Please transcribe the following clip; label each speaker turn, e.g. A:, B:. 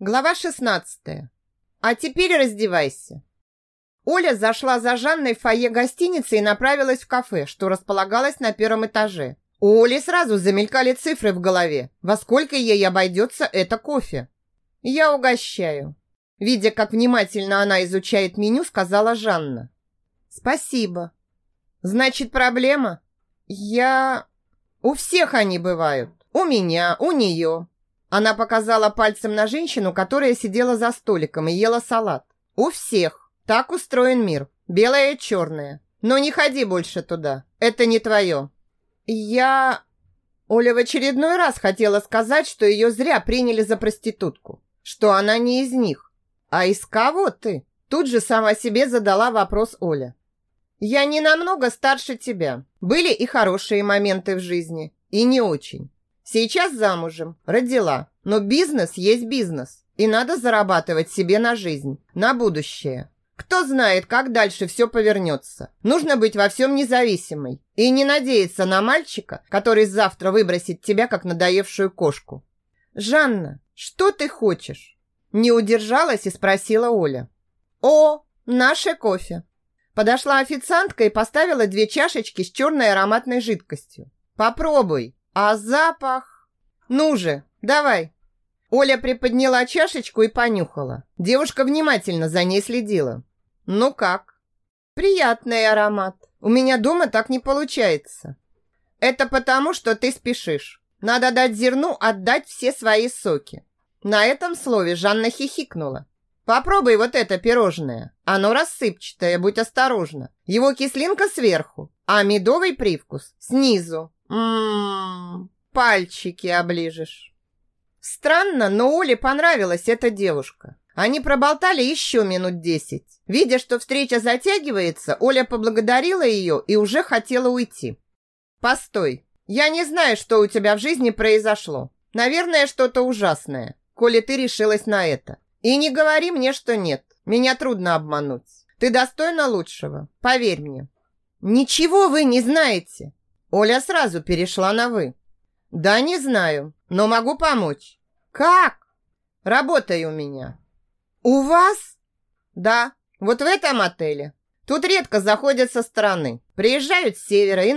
A: Глава 16. А теперь раздевайся. Оля зашла за Жанной в фойе гостиницы и направилась в кафе, что располагалось на первом этаже. У Оли сразу замелькали цифры в голове. Во сколько ей обойдется это кофе? Я угощаю. Видя, как внимательно она изучает меню, сказала Жанна. Спасибо. Значит, проблема? Я... У всех они бывают. У меня, у нее. Она показала пальцем на женщину, которая сидела за столиком и ела салат. У всех. Так устроен мир. Белое и черное. Но не ходи больше туда. Это не твое. Я... Оля в очередной раз хотела сказать, что ее зря приняли за проститутку. Что она не из них. А из кого ты? Тут же сама себе задала вопрос Оля. Я не намного старше тебя. Были и хорошие моменты в жизни, и не очень. Сейчас замужем, родила, но бизнес есть бизнес, и надо зарабатывать себе на жизнь, на будущее. Кто знает, как дальше все повернется. Нужно быть во всем независимой и не надеяться на мальчика, который завтра выбросит тебя, как надоевшую кошку. «Жанна, что ты хочешь?» Не удержалась и спросила Оля. «О, наше кофе!» Подошла официантка и поставила две чашечки с черной ароматной жидкостью. «Попробуй!» А запах... Ну же, давай. Оля приподняла чашечку и понюхала. Девушка внимательно за ней следила. Ну как? Приятный аромат. У меня дома так не получается. Это потому, что ты спешишь. Надо дать зерну отдать все свои соки. На этом слове Жанна хихикнула. Попробуй вот это пирожное. Оно рассыпчатое, будь осторожна. Его кислинка сверху, а медовый привкус снизу. Ммм, пальчики оближешь. Странно, но Оле понравилась эта девушка. Они проболтали еще минут десять. Видя, что встреча затягивается, Оля поблагодарила ее и уже хотела уйти. «Постой, я не знаю, что у тебя в жизни произошло. Наверное, что-то ужасное, коли ты решилась на это. И не говори мне, что нет. Меня трудно обмануть. Ты достойна лучшего, поверь мне». «Ничего вы не знаете!» Оля сразу перешла на «вы». «Да, не знаю, но могу помочь». «Как?» «Работай у меня». «У вас?» «Да, вот в этом отеле. Тут редко заходят со стороны. Приезжают с севера и